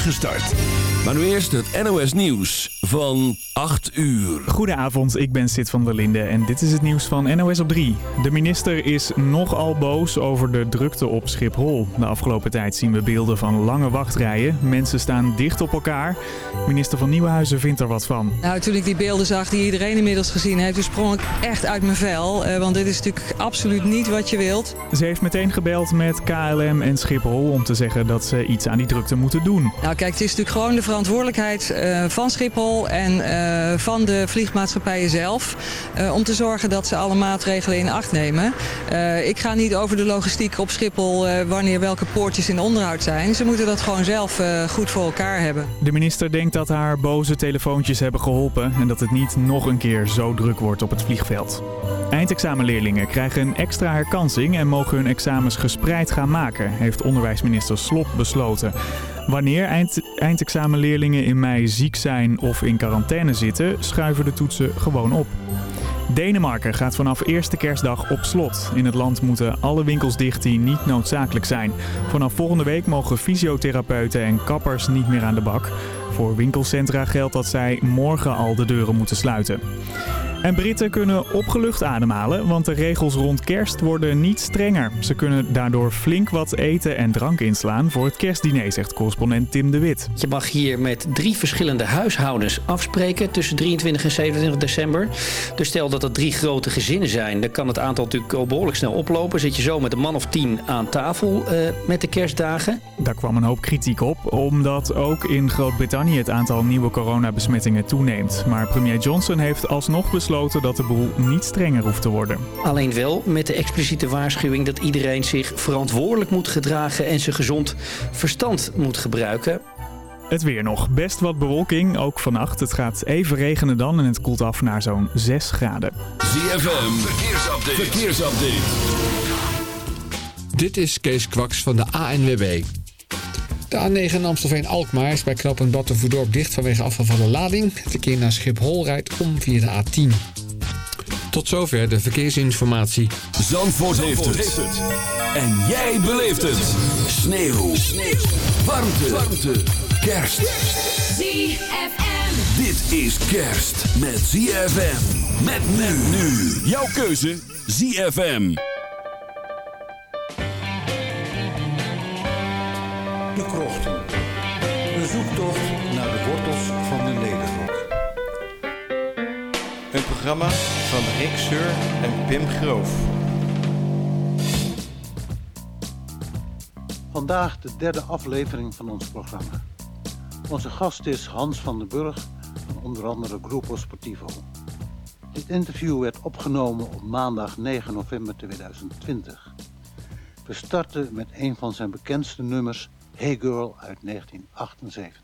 start. Maar nu eerst het NOS Nieuws van 8 uur. Goedenavond, ik ben Sid van der Linde en dit is het nieuws van NOS op 3. De minister is nogal boos over de drukte op Schiphol. De afgelopen tijd zien we beelden van lange wachtrijen. Mensen staan dicht op elkaar. Minister van Nieuwenhuizen vindt er wat van. Nou, toen ik die beelden zag die iedereen inmiddels gezien heeft, toen sprong ik echt uit mijn vel. Uh, want dit is natuurlijk absoluut niet wat je wilt. Ze heeft meteen gebeld met KLM en Schiphol om te zeggen dat ze iets aan die drukte moeten doen. Nou kijk, het is natuurlijk gewoon de verantwoordelijkheid uh, van Schiphol en uh, van de vliegmaatschappijen zelf. om te zorgen dat ze alle maatregelen in acht nemen. ik ga niet over de logistiek op Schiphol wanneer welke poortjes in onderhoud zijn. Ze moeten dat gewoon zelf goed voor elkaar hebben. De minister denkt dat haar boze telefoontjes hebben geholpen en dat het niet nog een keer zo druk wordt op het vliegveld. Eindexamenleerlingen krijgen een extra herkansing en mogen hun examens gespreid gaan maken, heeft onderwijsminister Slop besloten. Wanneer eind, eindexamenleerlingen in mei ziek zijn of in quarantaine zitten, schuiven de toetsen gewoon op. Denemarken gaat vanaf eerste kerstdag op slot. In het land moeten alle winkels dicht die niet noodzakelijk zijn. Vanaf volgende week mogen fysiotherapeuten en kappers niet meer aan de bak. Voor winkelcentra geldt dat zij morgen al de deuren moeten sluiten. En Britten kunnen opgelucht ademhalen, want de regels rond kerst worden niet strenger. Ze kunnen daardoor flink wat eten en drank inslaan voor het kerstdiner, zegt correspondent Tim de Wit. Je mag hier met drie verschillende huishoudens afspreken tussen 23 en 27 december. Dus stel dat er drie grote gezinnen zijn, dan kan het aantal natuurlijk al behoorlijk snel oplopen. Zit je zo met een man of tien aan tafel uh, met de kerstdagen. Daar kwam een hoop kritiek op, omdat ook in Groot-Brittannië het aantal nieuwe coronabesmettingen toeneemt. Maar premier Johnson heeft alsnog besloten dat de boel niet strenger hoeft te worden. Alleen wel met de expliciete waarschuwing dat iedereen zich verantwoordelijk moet gedragen en zijn gezond verstand moet gebruiken. Het weer nog. Best wat bewolking, ook vannacht. Het gaat even regenen dan en het koelt af naar zo'n 6 graden. ZFM, verkeersupdate. verkeersupdate. Dit is Kees Kwaks van de ANWB. De A9 Amstelveen-Alkmaar is bij knooppunt Battenvoerdorp dicht vanwege afgevallen lading. Het verkeer naar Schiphol rijdt om via de A10. Tot zover de verkeersinformatie. Zandvoort, Zandvoort heeft, het. En jij beleeft het. Sneeuw. Sneeuw. Warmte. Warmte. Kerst. ZFM. Dit is kerst met ZFM. Met men nu. Jouw keuze ZFM. Programma van Rick Seur en Pim Groof. Vandaag de derde aflevering van ons programma. Onze gast is Hans van den Burg van onder andere Grupo Sportivo. Dit interview werd opgenomen op maandag 9 november 2020. We starten met een van zijn bekendste nummers, Hey Girl uit 1978.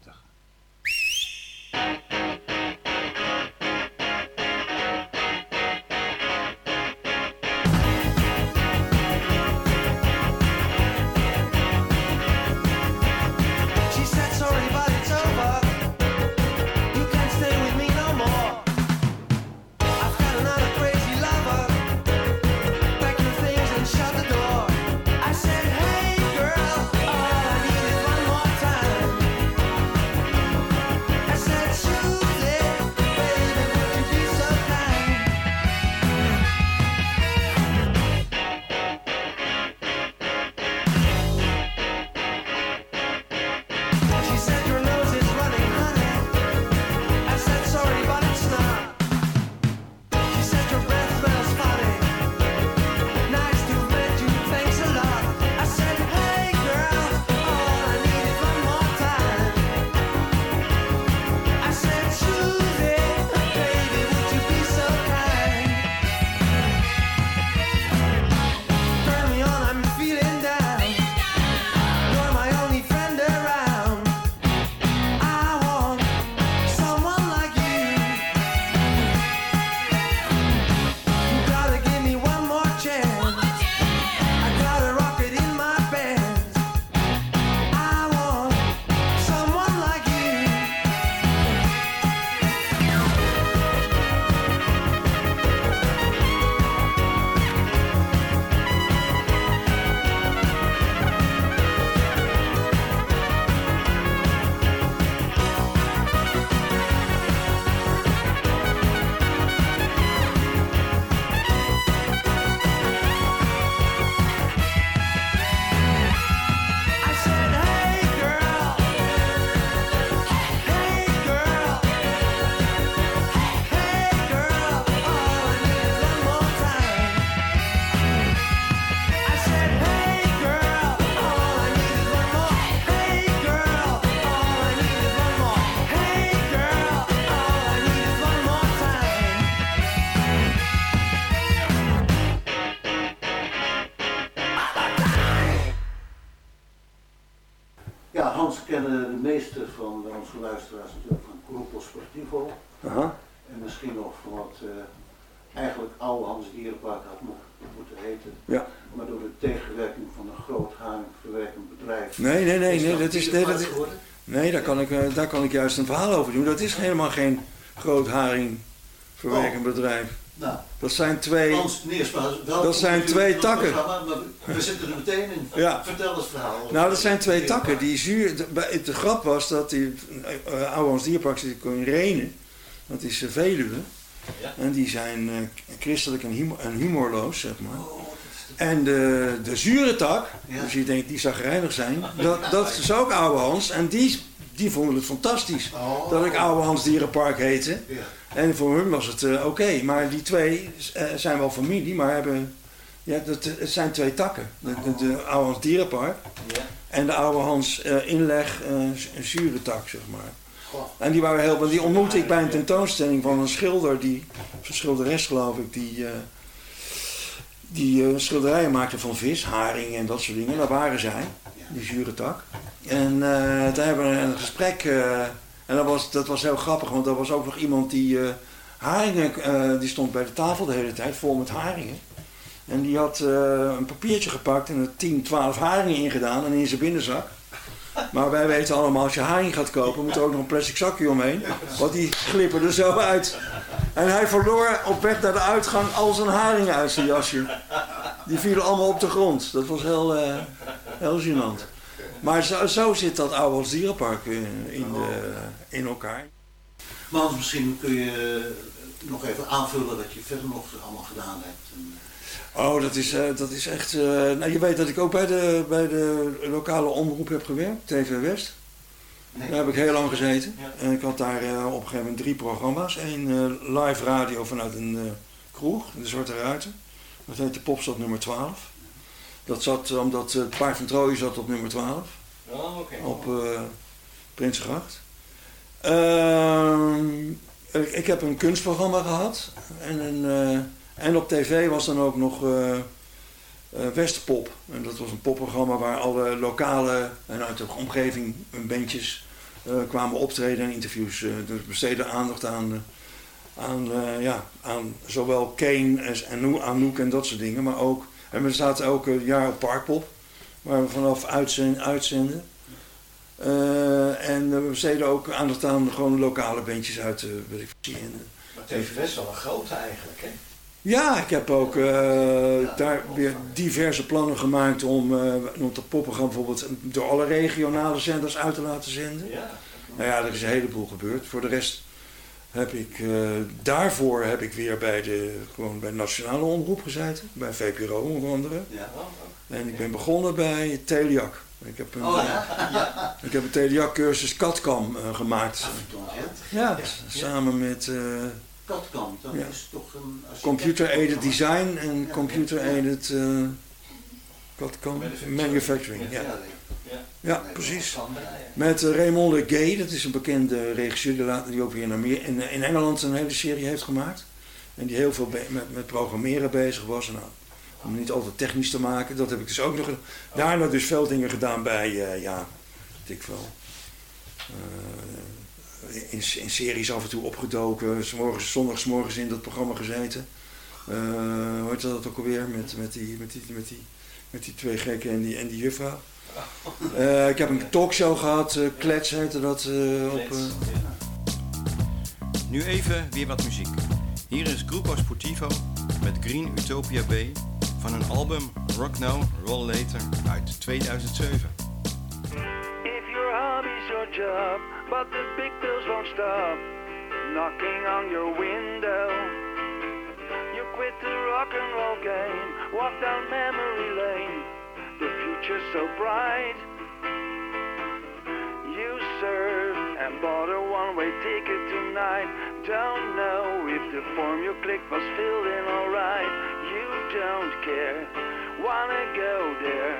Kennen de meeste van onze luisteraars natuurlijk van Grupo Sportivo. En misschien nog van wat eh, eigenlijk oude Hans Dierenpark had mo- moeten heten. Ja. Maar door de tegenwerking van een groot haringverwerkend bedrijf. Nee, nee, nee, is nee, dat is, nee, dat is, nee daar, kan ik, eh, daar kan ik juist een verhaal over doen. Dat is helemaal geen groot haringverwerkend bedrijf. Nou, Dat zijn twee, Hans Dat zijn twee takken. Maar we- zitten er meteen in. Ja. Vertel het verhaal. nou dat zijn twee takken. Die zuur, de, grap was dat die uh, oude Hans Dierpark zit in Renen. Dat is eh, Veluwe. Ja. En die zijn eh, christelijk en, humor, en humorloos, zeg maar. En de, de zure tak, Ja. dus je denkt die zagrijnig zijn, dat, dat is ook oude Hans. En die, die vonden het fantastisch Oh. dat ik oude Hans Dierenpark heette. Ja. En voor hun was het eh, oké. Maar die twee eh, zijn wel familie, maar hebben... Ja, dat, het zijn twee takken. De, de, de oude Hans Dierenpark Ja. en de oude Hans eh, inleg eh, zure tak, zeg maar. Goh. En die waren heel... Die ontmoette ik bij een tentoonstelling van een schilder, die, of een schilderes geloof ik, die... eh, die eh, schilderijen maakte van vis, haring en dat soort dingen. Daar waren zij, die zure tak. En eh daar hebben we een gesprek. eh, en dat was, dat was heel grappig, want er was ook nog iemand die eh, haringen, die stond bij de tafel de hele tijd vol met haringen. En die had een papiertje gepakt en er 10, 12 haringen ingedaan en in zijn binnenzak. Maar wij weten allemaal, als je haring gaat kopen, moet er ook nog een plastic zakje omheen. Want die glippen er zo uit. En hij verloor op weg naar de uitgang al zijn haringen uit zijn jasje. Die vielen allemaal op de grond. Dat was heel, eh, heel gênant. Maar zo, zo zit dat oude Dierenpark eh, in, de, in elkaar. Maar misschien kun je nog even aanvullen wat je verder nog allemaal gedaan hebt. Oh, dat is, eh, dat is echt... nou, je weet dat ik ook bij de, bij de lokale omroep heb gewerkt, TV West. nee. Daar heb ik heel lang gezeten. Ja. En ik had daar op een gegeven moment drie programma's. Eén live radio vanuit een kroeg, de Zwarte Ruiten. Dat heette Popstad nummer 12. Dat zat eh, omdat het paard van Troje zat op nummer 12. Oh, oké. Op eh Prinsengracht. Ehm, ik, ik heb een kunstprogramma gehad. En, een, eh, en op tv was dan ook nog Westpop. En dat was een popprogramma waar alle lokale en uit de omgeving bandjes kwamen optreden en interviews. dus besteden aandacht aan, aan, eh, ja, aan zowel Kane als Anouk, Anouk en dat soort dingen. Maar ook, en we zaten elke jaar op Parkpop, waar we vanaf uitzenden. uitzenden. Eh, en we besteden ook aandacht aan gewoon lokale bandjes uit de. En, Maar TV West is wel een grote eigenlijk, hè? ja, ik heb ook eh, daar weer diverse plannen gemaakt om, eh om dat popprogramma bijvoorbeeld door alle regionale zenders uit te laten zenden. Ja. Nou ja, er is een heleboel gebeurd. Voor de rest heb ik, eh, daarvoor heb ik weer bij de, gewoon bij de nationale omroep gezeten. Bij VPRO onder andere. Ja. En ik ben begonnen bij Teliac. Ik heb een, Oh ja. ik heb een Teliac cursus Katcam eh, gemaakt. Hè? Ja, samen met eh, Katkamp, dat Ja. is toch een... computer-aided design en computer-aided eh Katcam manufacturing. Ja, ja precies. Met eh, Raymond Le Gay, dat is een bekende regisseur die ook weer in, Amer- in, Engeland een hele serie heeft gemaakt. En die heel veel met, met programmeren bezig was. Nou, om het niet altijd technisch te maken, dat heb ik dus ook nog gedaan. Daarna dus veel dingen gedaan bij, eh, ja, weet ik wel. eh, in, in series af en toe opgedoken, 's morgens, zondags morgens in dat programma gezeten. Eh hoe heet dat ook alweer? Met, met, die, met, die, met, die, met die twee gekken en die, en die juffrouw. Eh, ik heb een talkshow gehad, eh, Klets heette dat. eh, op, Nu even weer wat muziek. Hier is Grupo Sportivo met Green Utopia B van hun album Rock Now, Roll Later uit 2007. If your hobby's your job, but the big bills won't stop knocking on your window. You quit the rock and roll game, walk down memory lane. The future's so bright. You serve and bought a one-way ticket tonight. Don't know if the form you clicked was filled in alright. You don't care, wanna go there.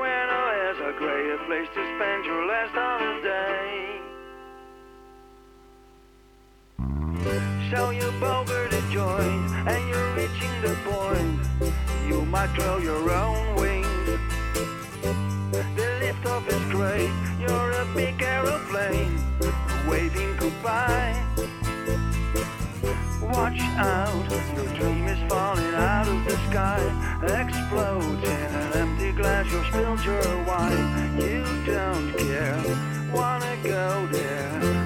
Where no there's a greater place to spend your last holiday. So you boger the joint and you're reaching the point. You might grow your own wings. The lift of is great. You're a big aeroplane, waving goodbye. Watch out, your dream is falling out of the sky. Explodes in an empty glass, you spilled your wine. You don't care, wanna go there.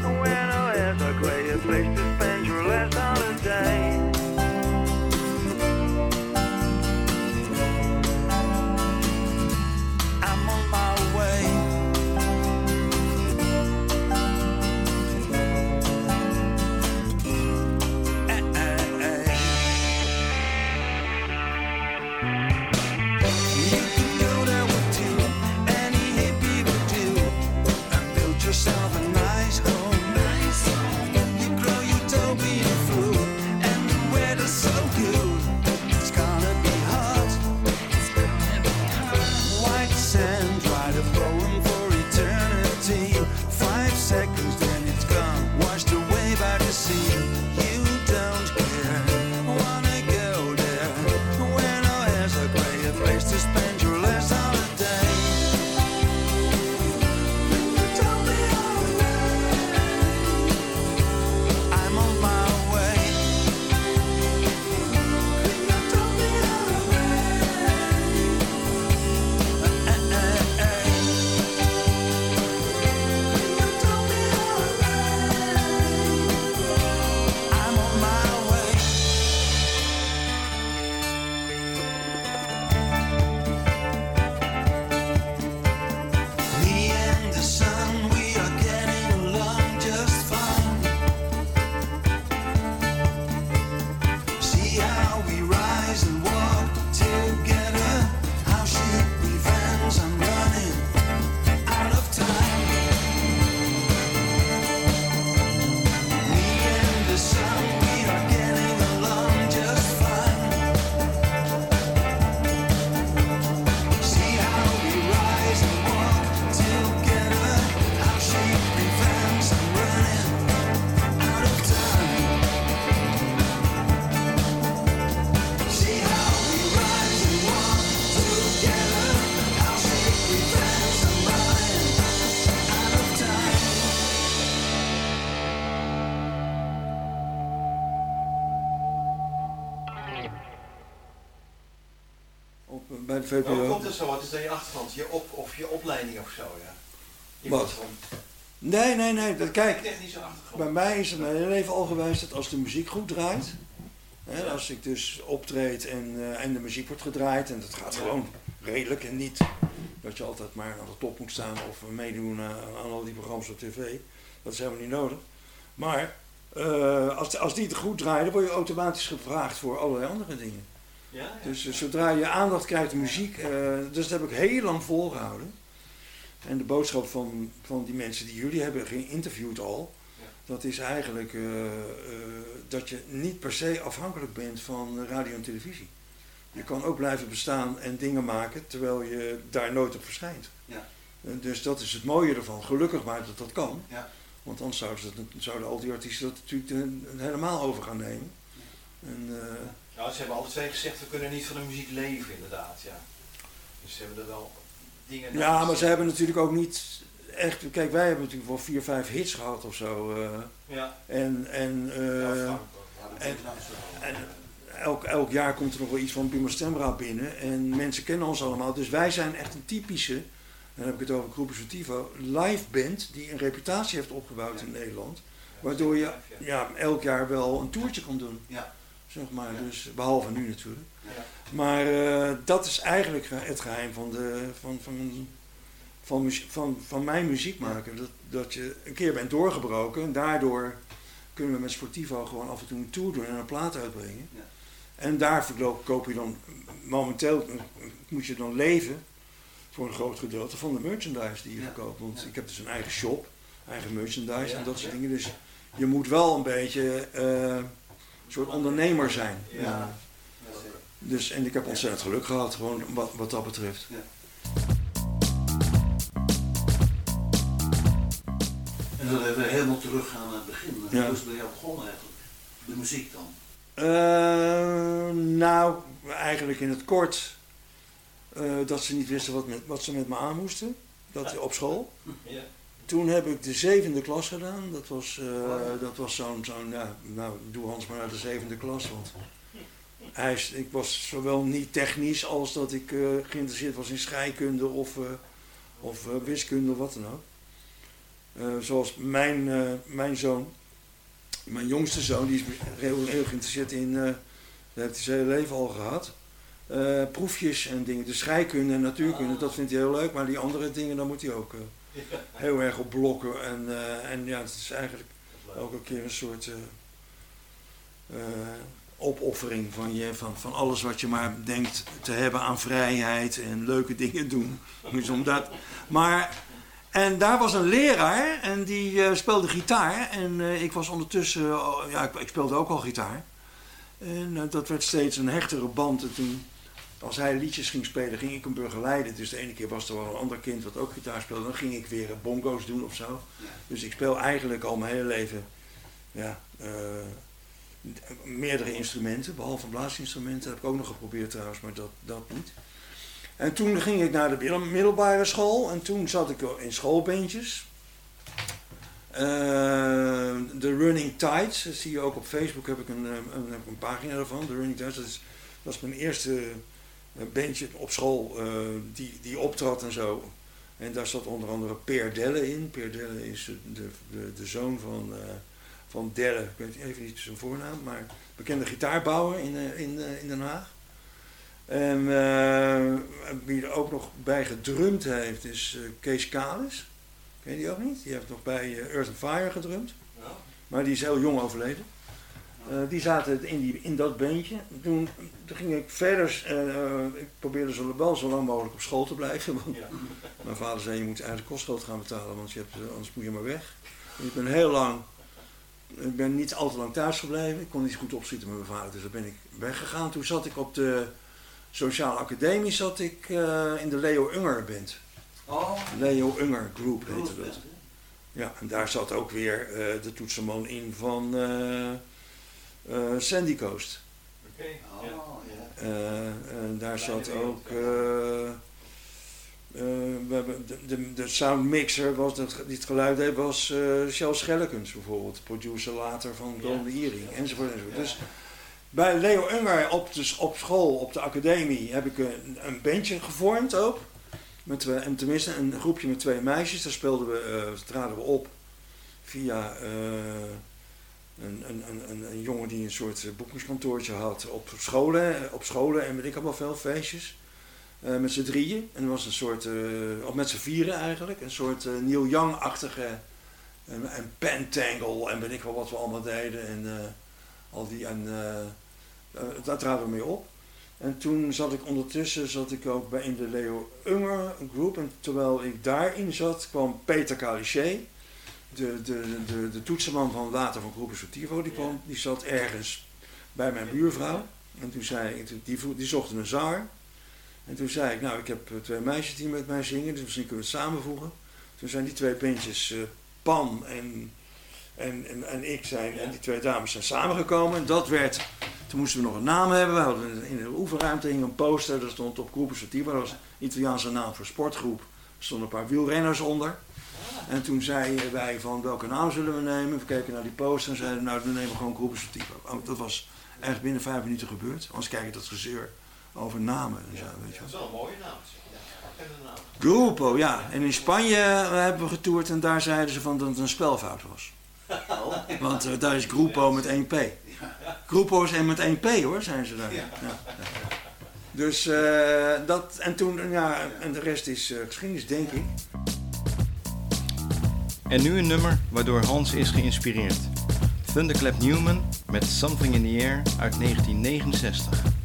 Hoe komt het zo? Wat is dan je achtergrond? Je op, of je opleiding of zo, ja? Je Wat? Nee, nee, nee. Dat, kijk, technische achtergrond. bij mij is het mijn hele leven al geweest dat als de muziek goed draait. Hè, als ik dus optreed en, eh, en de muziek wordt gedraaid. En dat gaat gewoon redelijk. En niet dat je altijd maar aan de top moet staan of meedoen aan, aan al die programma's op tv. Dat is helemaal niet nodig. Maar eh, als, als die het goed draaien, dan word je automatisch gevraagd voor allerlei andere dingen. Ja, ja. Dus eh, zodra je aandacht krijgt muziek, eh, dus dat heb ik heel lang volgehouden. En de boodschap van, van die mensen die jullie hebben geïnterviewd al, Ja. dat is eigenlijk eh, dat je niet per se afhankelijk bent van radio en televisie. Je kan ook blijven bestaan en dingen maken terwijl je daar nooit op verschijnt. Ja. Dus dat is het mooie ervan. Gelukkig maar dat dat kan. Ja. Want anders zouden, ze zouden al die artiesten dat natuurlijk helemaal over gaan nemen. En, eh, Nou, ze hebben alle twee gezegd, we kunnen niet van de muziek leven, inderdaad, ja. Dus ze hebben er wel dingen... Ja, maar ze hebben natuurlijk ook niet echt. Kijk, wij hebben natuurlijk wel vier, vijf hits gehad of zo. eh, Ja. en en, Ja, Frank, en, en elk, elk jaar komt er nog wel iets van Bima Stemra binnen. En mensen kennen ons allemaal. Dus wij zijn echt een typische, dan heb ik het over Groepus Tivo, live band die een reputatie heeft opgebouwd in Nederland. Waardoor je ja, elk jaar wel een toertje kan doen. Ja. Zeg maar, dus, behalve nu natuurlijk. Ja. Maar eh, dat is eigenlijk ge- het geheim van, de, van, van, van, van, van mijn muziek maken. Dat, dat je een keer bent doorgebroken en daardoor kunnen we met Sportivo gewoon af en toe een tour doen en een plaat uitbrengen. Ja. En daar koop je dan, momenteel eh, moet je dan leven voor een groot gedeelte van de merchandise die je Ja. verkoopt. Want Ja. ik heb dus een eigen shop, eigen merchandise en dat soort dingen. Dus je moet wel een beetje eh, soort ondernemer zijn. Ja. Dus, en ik heb ontzettend geluk gehad, gewoon wat, wat dat betreft. En dan even helemaal teruggaan naar het begin. Ja. Hoe is het bij jou begonnen eigenlijk? De muziek dan? Eh, nou, eigenlijk in het kort eh, dat ze niet wisten wat, met, wat ze met me aan moesten. Dat, op school. Ja. Toen heb ik de zevende klas gedaan. Dat was, eh, dat was zo'n, zo'n ja, nou, doe Hans maar naar de zevende klas. Want hij is, ik was zowel niet technisch als dat ik eh, geïnteresseerd was in scheikunde of, eh, of wiskunde of wat dan ook. Zoals mijn, mijn zoon, mijn jongste zoon, die is heel, heel geïnteresseerd in, dat heeft hij zijn hele leven al gehad. Eh, proefjes en dingen, de scheikunde en natuurkunde, dat vindt hij heel leuk, maar die andere dingen, daar moet hij ook heel erg op blokken. En, eh, en ja, het is eigenlijk een keer een soort eh, eh, opoffering van, je, van, van alles wat je maar denkt te hebben aan vrijheid en leuke dingen doen. Dus omdat, maar, en daar was een leraar en die speelde gitaar en ik was ondertussen, oh, ja, ik, speelde ook al gitaar. En dat werd steeds een hechtere band. En toen, als hij liedjes ging spelen, ging ik hem begeleiden. Dus de ene keer was er wel een ander kind wat ook gitaar speelde. Dan ging ik weer bongo's doen of zo. Dus ik speel eigenlijk al mijn hele leven ja, eh, meerdere instrumenten. Behalve blaasinstrumenten heb ik ook nog geprobeerd trouwens, maar dat, dat niet. En toen ging ik naar de middel- middelbare school. En toen zat ik in schoolbeentjes. Eh, De Running Tides, dat zie je ook op Facebook, heb ik een, eh, een, een pagina daarvan. De Running Tides, dat is, dat is mijn eerste eh, bandje op school eh, die, die optrad en zo. En daar zat onder andere Per Delle in. Per Delle is de, de, de zoon van, eh, van Delle, ik weet even niet zijn voornaam, maar bekende gitaarbouwer in, eh, in, in Den Haag. En eh, wie er ook nog bij gedrumd heeft is Kees Kalis. Ken je die ook niet? Die heeft nog bij Earth and Fire gedrumd. Maar die is heel jong overleden. Eh, die zaten in, die, in dat beentje. Toen, toen ging ik verder. eh, eh, ik probeerde zo, wel zo lang mogelijk op school te blijven. Want mijn vader zei: Je moet eigenlijk kostgeld gaan betalen, want je hebt, anders moet je maar weg. En ik ben heel lang. Ik ben niet al te lang thuis gebleven. Ik kon niet goed opschieten met mijn vader, dus daar ben ik weggegaan. Toen zat ik op de Sociale Academie zat ik, in de Leo Unger Band. Oh. Leo Unger Group heette dat. Ja, en daar zat ook weer de toetsenman in van eh, Sandy Coast. Oké. Oh, ja. Eh, en daar zat ook. eh, eh, we hebben de, de, de soundmixer was dat, die het geluid deed, was eh Charles Schellekens bijvoorbeeld, producer later van Golden Earring, enzovoort. enzovoort. Dus bij Leo Unger op, de, op school, op de academie, heb ik een, een bandje gevormd ook. Met twee, en tenminste een groepje met twee meisjes, daar speelden we, eh, traden we op via eh, een, een, jongen die een soort eh, boekingskantoortje had op scholen, eh, op scholen en weet ik allemaal veel feestjes. eh, met z'n drieën. En was een soort, of met z'n vieren eigenlijk, een soort eh, Neil Young-achtige en, en Pentangle en weet ik wel wat we allemaal deden. En al die, en daar traden we mee op. En toen zat ik ondertussen zat ik ook bij in de Leo Unger Group. En terwijl ik daarin zat, kwam Peter Calichet, de, de, de, de toetsenman van later van Groepen Sortivo, die, kwam, die zat ergens bij mijn buurvrouw. En toen zei ik, die, die zochten een zanger. En toen zei ik, nou ik heb eh, twee meisjes die met mij zingen, dus misschien kunnen we het samenvoegen. Toen zijn die twee bandjes, eh, Pan en, en, en, en ik, zijn, en die twee dames zijn samengekomen. En dat werd, toen moesten we nog een naam hebben. We hadden in de oefenruimte hing een poster, daar stond op Groepen Sortivo, dat was een Italiaanse naam voor sportgroep. Er stonden een paar wielrenners onder. En toen zeiden wij van welke naam zullen we nemen. We keken naar die poster en zeiden nou we nemen gewoon Groepen Sortivo. Oh, dat was echt binnen vijf minuten gebeurd. Anders kijk je dat gezeur over namen en zo, weet je. Dat is wel een mooie naam. Grupo, ja. En in Spanje eh, hebben we getoerd en daar zeiden ze van dat het een spelfout was. Want eh, daar is Grupo met 1P. Grupo is met 1P hoor, zijn ze daar. Ja. ja. Dus eh, dat, en toen, ja, en de rest is geschiedenis, denk ik. En nu een nummer waardoor Hans is geïnspireerd. Thunderclap Newman met Something in the Air uit 1969.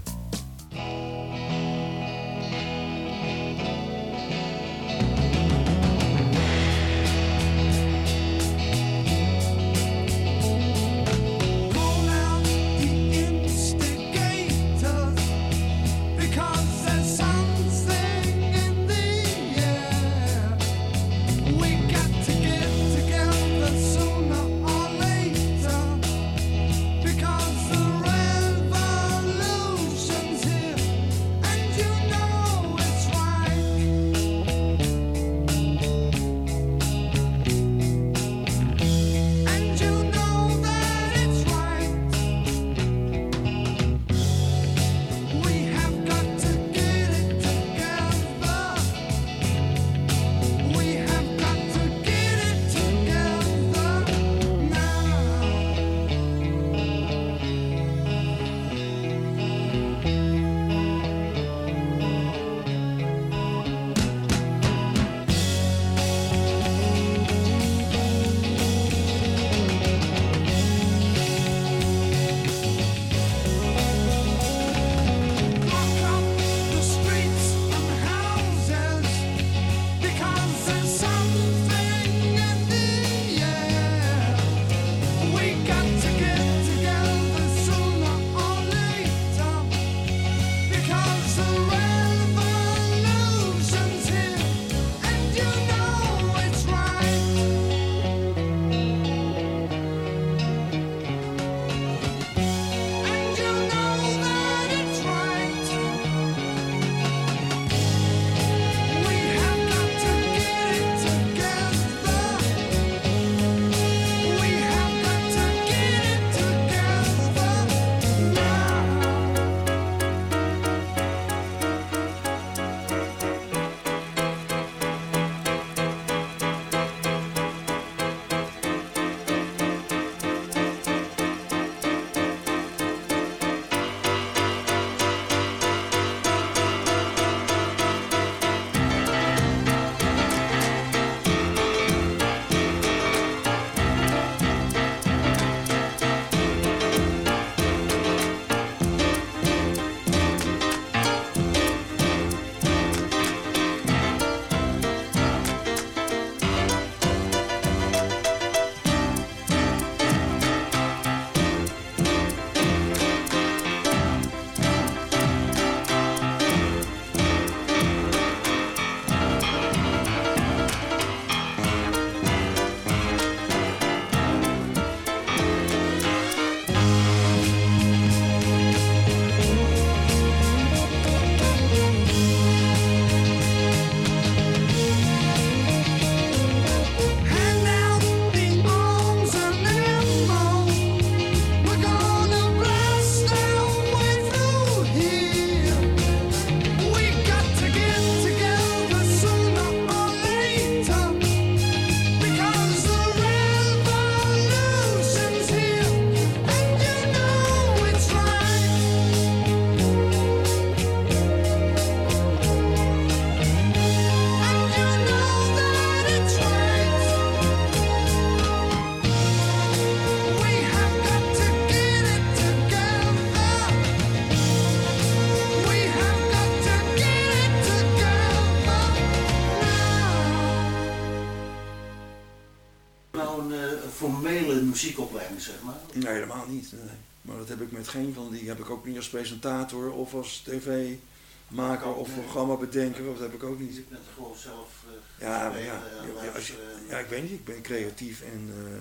Nee, helemaal niet. Nee. Maar dat heb ik met geen van die. Heb ik ook niet als presentator of als tv-maker of programmabedenker. Of dat heb ik ook niet. Bent er gewoon zelf eh, Ja, spelen ja, ja, ja, als je- luisteren. ja, ik weet niet. Ik ben creatief en eh,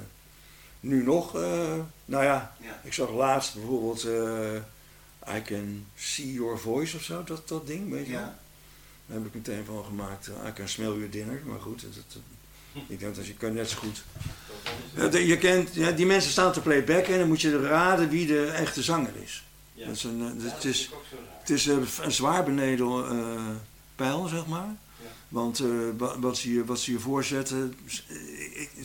nu nog. eh, nou ja, ik zag laatst bijvoorbeeld eh, I Can See Your Voice of zo, dat, dat ding, weet je wel. Daar heb ik meteen van gemaakt. eh, I Can Smell Your Dinner, maar goed. Dat, dat- ik denk dat je kan net zo goed. Je kent, ja, die mensen staan te playbacken en dan moet je raden wie de echte zanger is. Ja. Dat is een, eh, Ja, het dat is, het is eh, een zwaar beneden eh, pijl, zeg maar. Want wa- wat, ze je, wat ze je voorzetten,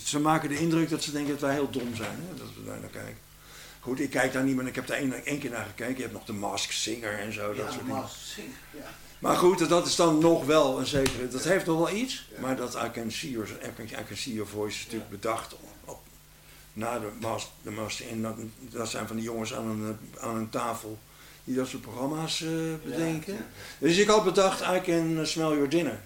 ze maken de indruk dat ze denken dat wij heel dom zijn, hè, dat we daar naar kijken. Goed, ik kijk daar niet meer, ik heb daar één, één keer naar gekeken. Je hebt nog de Mask Singer en zo, dat soort dingen. Master Singer, ja. Maar goed, dat is dan nog wel een zekere, dat heeft nog wel iets. Maar dat I Can See Your, I can, I can see your Voice is natuurlijk bedacht op, op- na de Master, de master in, dat, dat zijn van die jongens aan een, eh, aan een tafel die dat soort programma's eh, bedenken. Dus ik had bedacht, I Can Smell Your Dinner.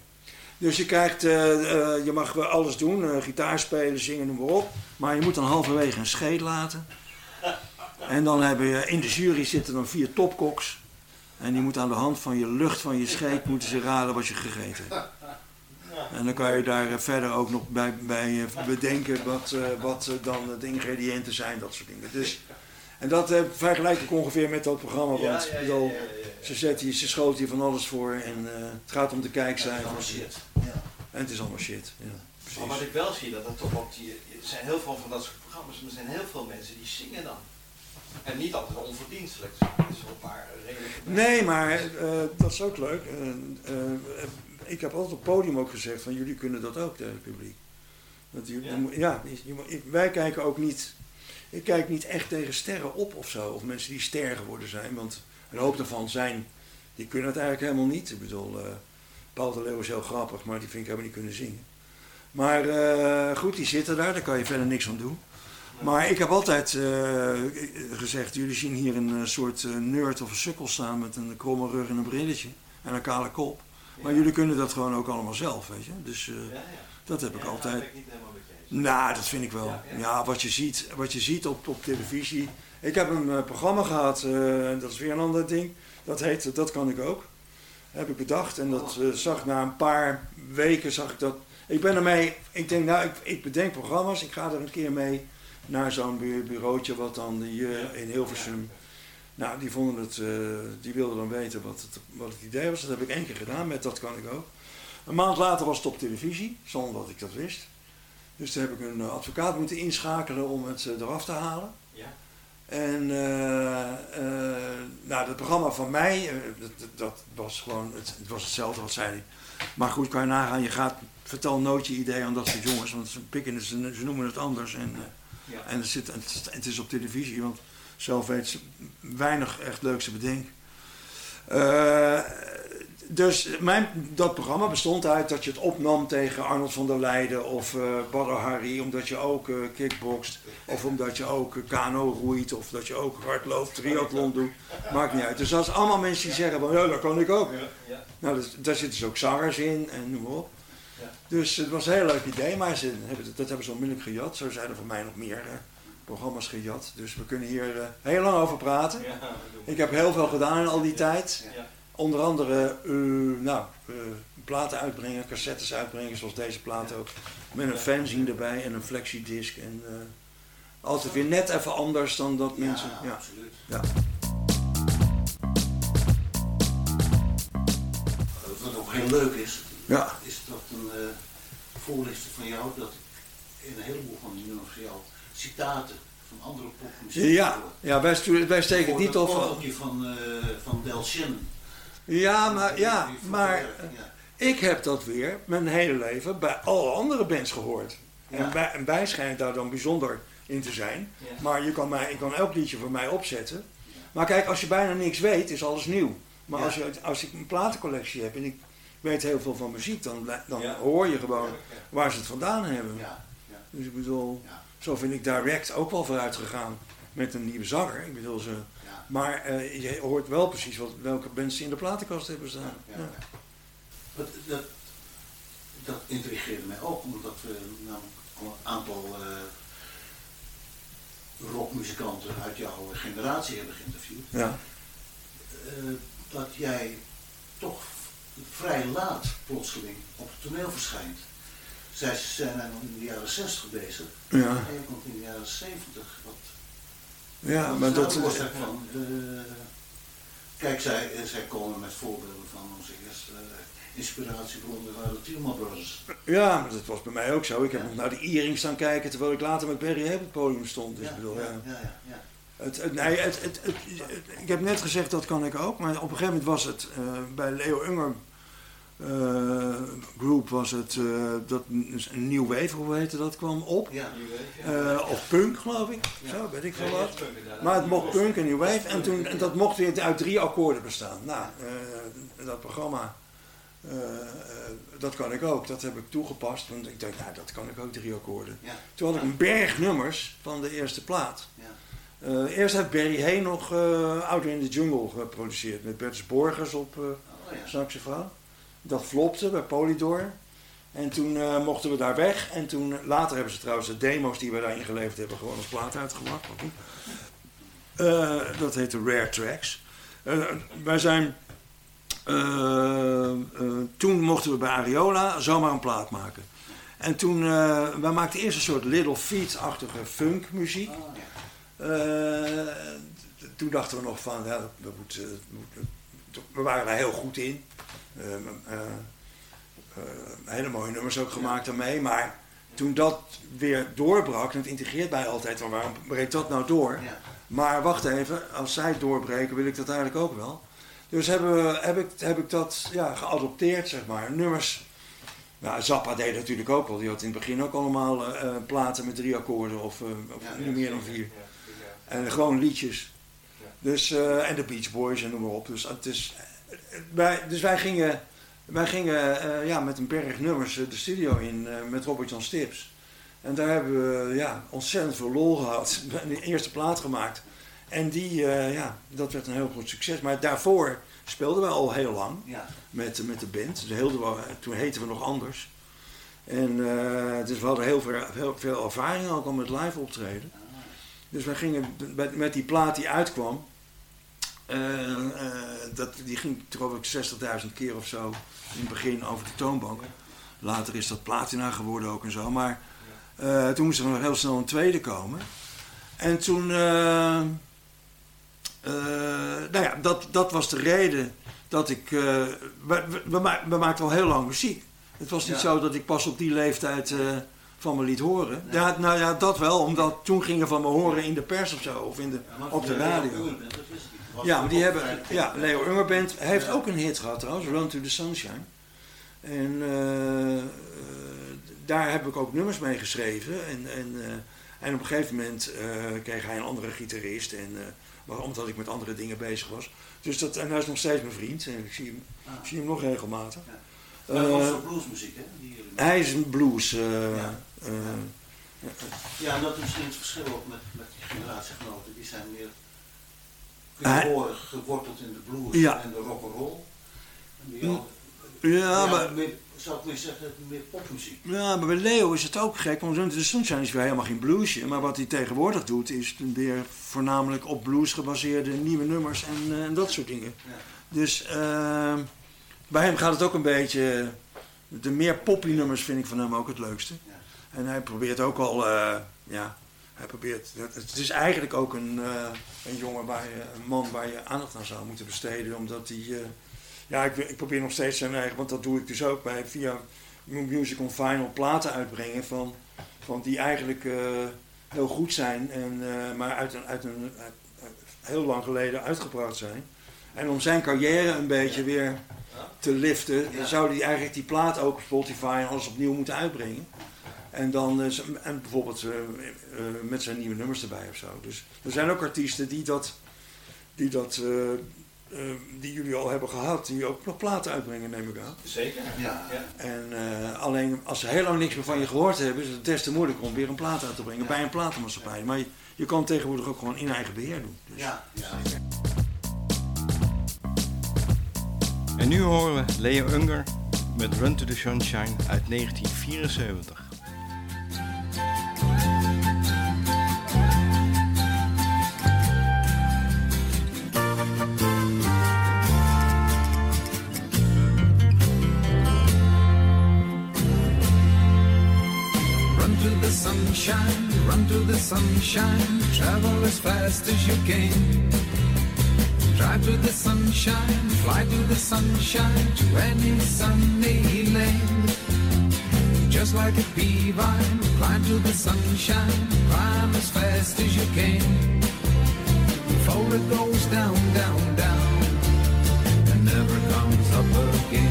Dus je krijgt, eh, eh, je mag wel alles doen, eh, gitaar spelen, zingen, noem maar op. Maar je moet dan halverwege een scheet laten. En dan hebben je, in de jury zitten dan vier topkoks. En die moeten aan de hand van je lucht van je scheet moeten ze raden wat je gegeten hebt. En dan kan je daar eh, verder ook nog bij, bij eh, bedenken wat, eh, wat dan de ingrediënten zijn, dat soort dingen. Dus, en dat eh, vergelijk ik ongeveer met dat programma, want Ja, ja, bedoel, ze, zetten hier, ze schoten hier van alles voor en het gaat om de Ja, dat is kijkcijfers. allemaal shit. Ja. En het is allemaal shit. Maar wat ik wel zie, dat er toch ook die, er zijn heel veel van dat soort programma's, maar er zijn heel veel mensen die zingen dan. En niet altijd onverdienstelijk. Er een paar Nee, maar eh, dat is ook leuk. Eh, ik heb altijd op het podium ook gezegd van jullie kunnen dat ook tegen het publiek. Je, Ja? wij kijken ook niet. Ik kijk niet echt tegen sterren op of zo. Of mensen die ster geworden zijn. Want een hoop daarvan zijn. Die kunnen het eigenlijk helemaal niet. Ik bedoel, eh Paul de Leeuw is heel grappig, maar die vind ik helemaal niet kunnen zingen. Maar goed, die zitten daar, daar kan je verder niks aan doen. Maar ik heb altijd eh, gezegd, jullie zien hier een eh, soort eh, nerd of een sukkel staan met een kromme rug en een brilletje en een kale kop. Maar jullie kunnen dat gewoon ook allemaal zelf, weet je. Dus Ja, ja. dat heb ik altijd. ik niet helemaal. Nou, dat vind ik wel. Ja, wat je ziet, wat je ziet op, op televisie. Ik heb een programma gehad, eh, dat is weer een ander ding. Dat heet Dat kan ik ook. Heb ik bedacht. En dat eh, zag na een paar weken zag ik dat. Ik ben ermee, ik denk nou, ik, ik bedenk programma's. Ik ga er een keer mee naar zo'n bu- bureautje wat dan hier in Hilversum. Nou, die vonden het, eh, die wilden dan weten wat het, wat het idee was. Dat heb ik één keer gedaan met Dat kan ik ook. Een maand later was het op televisie, zonder dat ik dat wist. Dus toen heb ik een eh, advocaat moeten inschakelen om het eh, eraf te halen. Ja. En nou, het programma van mij, dat, dat- dat was gewoon, het, het was hetzelfde wat zei hij. Maar goed, kan je nagaan, je gaat, vertel nooit je idee aan dat soort jongens, want ze, pikken, ze, ze noemen het anders. En, Ja. en het, zit, het, het is op televisie, want zelf weet ze weinig echt leuks te bedenken. Eh, dus mijn, dat programma bestond uit dat je het opnam tegen Arnold van der Leijden of eh Badr Hari, omdat je ook eh kickbokst, of omdat je ook eh, kano roeit, of dat je ook hardloopt, triathlon doet. Maakt niet uit. Dus dat is allemaal mensen die zeggen van ja, dat kan ik ook. Ja. Nou, dus, daar zitten dus ook zangers in en noem maar op. Ja. Dus het was een heel leuk idee, maar ze hebben, het- dat hebben ze onmiddellijk gejat. Zo zijn er voor mij nog meer eh, programma's gejat. Dus we kunnen hier eh, heel lang over praten. Ik heb heel veel gedaan in al die tijd. Ja. Onder andere eh, nou, eh, platen uitbrengen, cassettes uitbrengen, zoals deze plaat ook. Met een fanzine erbij en een flexidisc. En eh, altijd weer net even anders dan dat mensen. Ja, Ja. absoluut. Ja. Wat ook heel leuk is, Ja. is dat een eh voorlichter van jou, dat ik in een heleboel van die nummers van jou citaten van andere popmuziek Ja, ja wij, wij steken het niet op. Bijvoorbeeld die van, eh van Del Shannon. Ja, maar, ja, maar ja. ik heb dat weer mijn hele leven bij alle andere bands gehoord. En, Ja. wij, en wij schijnen daar dan bijzonder in te zijn. Ja. Maar je kan, mij, ik kan elk liedje voor mij opzetten. Maar kijk, als je bijna niks weet, is alles nieuw. Maar als, je, als ik een platencollectie heb en ik weet heel veel van muziek, dan, dan Ja. hoor je gewoon waar ze het vandaan hebben. Dus ik bedoel, zo vind ik Direct ook wel vooruit gegaan met een nieuwe zanger. Ik bedoel, ze, maar eh, je hoort wel precies wat, welke bands ze in de platenkast hebben staan. Dat, dat, dat intrigeerde mij ook, omdat we namelijk al een aantal eh, muzikanten uit jouw generatie hebben geïnterviewd. Ja. eh, dat jij toch vrij laat plotseling op het toneel verschijnt. Zij zijn nog in de jaren 60 bezig. Ja. En in de jaren 70. Wat, Ja, wat maar dat... van? Eh, kijk, zij, eh, zij komen met voorbeelden van onze eerste eh, inspiratiebronnen waren de Tielman Brothers. Ja, maar dat was bij mij ook zo. Ik heb nog naar de Earring staan kijken terwijl ik later met Barry Hay op het podium stond. Dus ik bedoel, ja. ja, ja, ja. Het, het, nee, het, het, het- het- ik heb net gezegd dat kan ik ook, maar op een gegeven moment was het bij Leo Unger eh, Group was het eh, dat een, nieuw wave, hoe heette dat, kwam op. Ja. Eh, of punk geloof ik, zo weet ik veel wat. Maar het mocht punk en new wave en, toen, en dat mocht weer uit drie akkoorden bestaan. Nou, dat programma, dat kan ik ook, dat heb ik toegepast. Want ik dacht, nou dat kan ik ook, drie akkoorden. Ja. Toen had ik een berg nummers van de eerste plaat. Ja. Eerst heeft Barry Hay nog eh Out in the Jungle geproduceerd met Bertus Borgers op Oh, ja. saxofoon. Dat flopte bij Polydor. En toen eh, mochten we daar weg. En toen, later hebben ze trouwens de demo's die we daar ingeleverd hebben gewoon als plaat goed. Eh, dat heette Rare Tracks. Eh, wij zijn... toen mochten we bij Ariola zomaar een plaat maken. En toen, wij maakten eerst een soort Little Feet-achtige funkmuziek. Toen dachten we nog van, ja, we, moeten- we waren daar heel goed in. Eh, eh, eh, hele mooie nummers ook gemaakt daarmee. Maar toen dat weer doorbrak, en het integreert bij altijd, van waarom breekt dat nou door? Ja. Maar wacht even, als zij doorbreken wil ik dat eigenlijk ook wel. Dus hebben we, heb, ik, heb ik dat ja, geadopteerd, zeg maar. Nummers. Nou, Zappa deed natuurlijk ook wel. Die had in het begin ook allemaal eh, platen met drie akkoorden of, of Ja, niet meer dan vier. En gewoon liedjes. Dus, en de Beach Boys en noem maar op. Dus, het is, wij, dus wij gingen, wij gingen eh, ja, met een berg nummers eh, de studio in eh, met Robert Jan Stips. En daar hebben we ja, ontzettend veel lol gehad. We hebben De eerste plaat gemaakt. En die, ja, dat werd een heel groot succes. Maar daarvoor speelden we al heel lang Ja. met, met de band. Dus heel, toen heten we nog anders. En dus we hadden heel veel, heel veel ervaring ook al met live optreden. Dus wij gingen met, met die plaat die uitkwam. Eh, dat, die ging geloof ik 60.000 keer of zo in het begin over de toonbank. Later is dat platina geworden ook en zo. Maar eh, toen moest er nog heel snel een tweede komen. En toen, eh, nou ja, dat, dat was de reden dat ik. we, we, we, ma- we maakten al heel lang muziek. Het was niet Ja. zo dat ik pas op die leeftijd van me liet horen. Ja, nou ja, dat wel, omdat toen gingen van me horen in de pers of zo, of in de, op de radio. Dat wist ik Ja, maar die hebben. Ja. Leo Unger Band heeft Ja. ook een hit gehad trouwens, Run to the Sunshine. En eh, eh, daar heb ik ook nummers mee geschreven. En, en, eh, en op een gegeven moment kreeg hij een andere gitarist. En, omdat ik met andere dingen bezig was. Dus dat, en hij is nog steeds mijn vriend. En ik zie hem, Ah. zie hem nog regelmatig. Ja. Voor bluesmuziek, hè? Die hij is een blues. Ja. Eh, Ja, en dat is misschien het verschil ook met, met die generatiegenoten. Die zijn meer gehoor, geworteld in de blues Ja. en de rock'n'roll. En bij jou, ja, maar, meer, zou ik meer zeggen, meer popmuziek. Ja, maar bij Leo is het ook gek, want the Sunshine is weer helemaal geen bluesje. Maar wat hij tegenwoordig doet, is weer voornamelijk op blues gebaseerde nieuwe nummers en, eh, en dat soort dingen. Ja. Dus eh, bij hem gaat het ook een beetje. De meer poppy nummers vind ik van hem ook het leukste. En hij probeert ook al, eh, ja, hij probeert. Het is eigenlijk ook een, eh, een jongen waar je, een man waar je aandacht aan zou moeten besteden, omdat hij. eh, ja, ik, ik probeer nog steeds zijn eigen, want dat doe ik dus ook bij via Music on Final platen uitbrengen van, van die eigenlijk heel goed zijn, en, maar uit een, uit een uit- uit- heel lang geleden uitgebracht zijn. En om zijn carrière een beetje weer te liften, zou hij eigenlijk die plaat ook Spotify en alles opnieuw moeten uitbrengen. En dan eh, en bijvoorbeeld eh, eh, met zijn nieuwe nummers erbij of zo. Dus er zijn ook artiesten die dat, die dat die jullie al hebben gehad, die ook nog platen uitbrengen, neem ik aan. Zeker. Ja. En eh, alleen als ze heel lang niks meer van je gehoord hebben, is het des te moeilijker om weer een plaat uit te brengen bij een platenmaatschappij. Maar je, je kan tegenwoordig ook gewoon in eigen beheer doen. Dus. Ja, ja. En nu horen we Leo Unger met Run to the Sunshine uit 1974. Sunshine, run to the sunshine, travel as fast as you can. Drive to the sunshine, fly to the sunshine, to any sunny land. Just like a bee vine, climb to the sunshine, climb as fast as you can. Before it goes down, down, down, and never comes up again.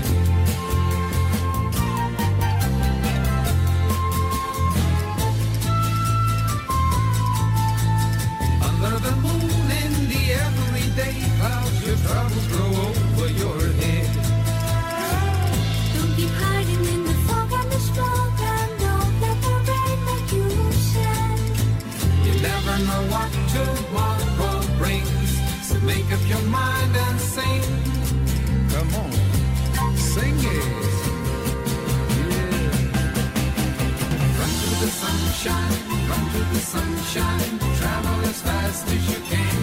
Sunshine, run to the sunshine, travel as fast as you can.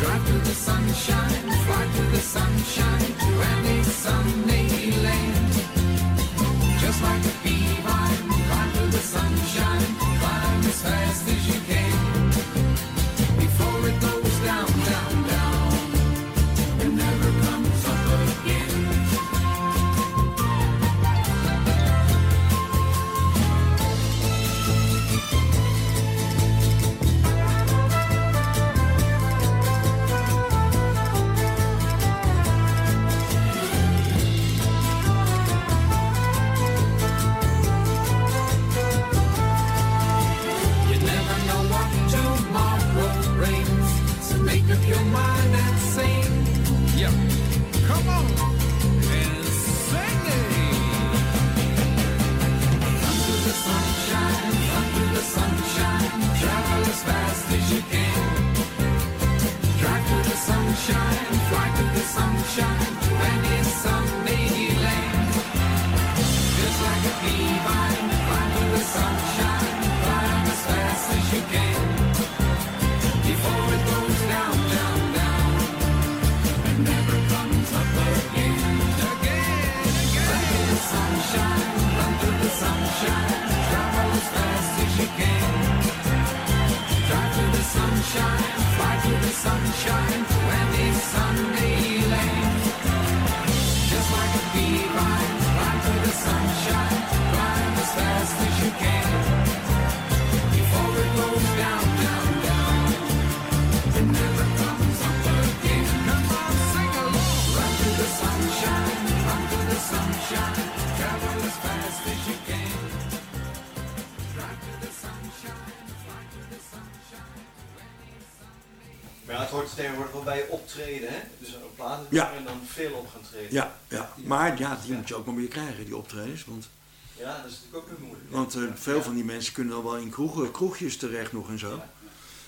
Drive to the sunshine, fly to the sunshine, to any sunny land. Just like a beeline, climb to the sunshine, climb as fast as you can. Before it goes down, down, moet je ook maar weer krijgen, die optredens. Want, Ja, dat is natuurlijk ook weer moeilijk. want eh, veel van die mensen kunnen dan wel in kroegen, kroegjes terecht nog en zo.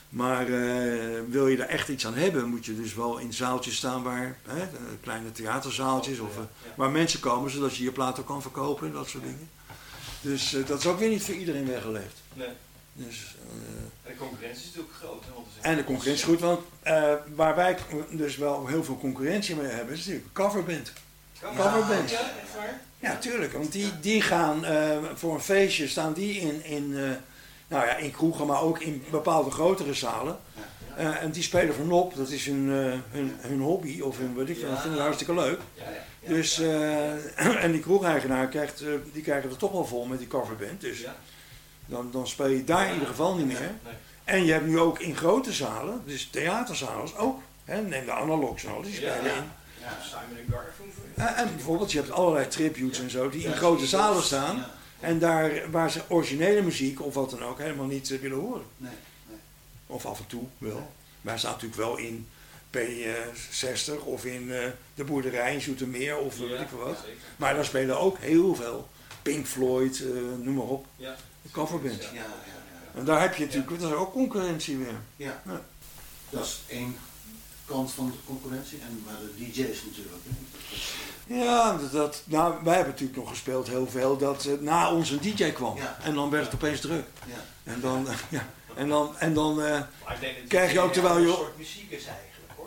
Maar eh, wil je daar echt iets aan hebben, moet je dus wel in zaaltjes staan waar, hè, eh, kleine theaterzaaltjes, of, waar mensen komen zodat je je platen kan verkopen en dat soort dingen. Dus dat is ook weer niet voor iedereen weggelegd. Nee. Dus, En de concurrentie is natuurlijk groot, hè? Want en de concurrentie is goed, want waar wij dus wel heel veel concurrentie mee hebben, is natuurlijk een coverband. Coverband. Ja, echt waar? Ja, tuurlijk. Want die, die gaan eh, voor een feestje, staan die in, in, eh, nou ja, in kroegen, maar ook in bepaalde grotere zalen. Eh, en die spelen voor nop, dat is hun, hun, hun hobby of hun, weet ik veel, dat vinden ze hartstikke leuk. Dus, en die kroegeigenaar krijgt, die krijgen er toch wel vol met die coverband. Dus dan, dan speel je daar in ieder geval niet meer. En je hebt nu ook in grote zalen, dus theaterzalen ook. Hè, neem de Analogszaal, die spelen in. Ja, Simon en Garfunkel. En bijvoorbeeld, je hebt allerlei tributes en zo die in grote zalen staan. En daar waar ze originele muziek of wat dan ook helemaal niet eh, willen horen. Nee, nee. Of af en toe wel. Wij staan natuurlijk wel in P60 of in eh, de boerderij in Zoetermeer of eh, weet ik veel wat. Maar daar spelen ook heel veel Pink Floyd, eh, noem maar op. Ja. Coverband. Ja, ja, ja. En daar heb je natuurlijk, dat is ook concurrentie weer. Ja. Dat is één kant van de concurrentie. En maar de DJ's natuurlijk. hè. Ja, dat, nou, wij hebben natuurlijk nog gespeeld heel veel dat eh, na ons een DJ kwam. Ja. En dan werd het opeens druk. Ja. En dan, ja, en dan, en dan eh, Maar ik denk dat krijg je ook terwijl een je... soort muziek is eigenlijk, hoor.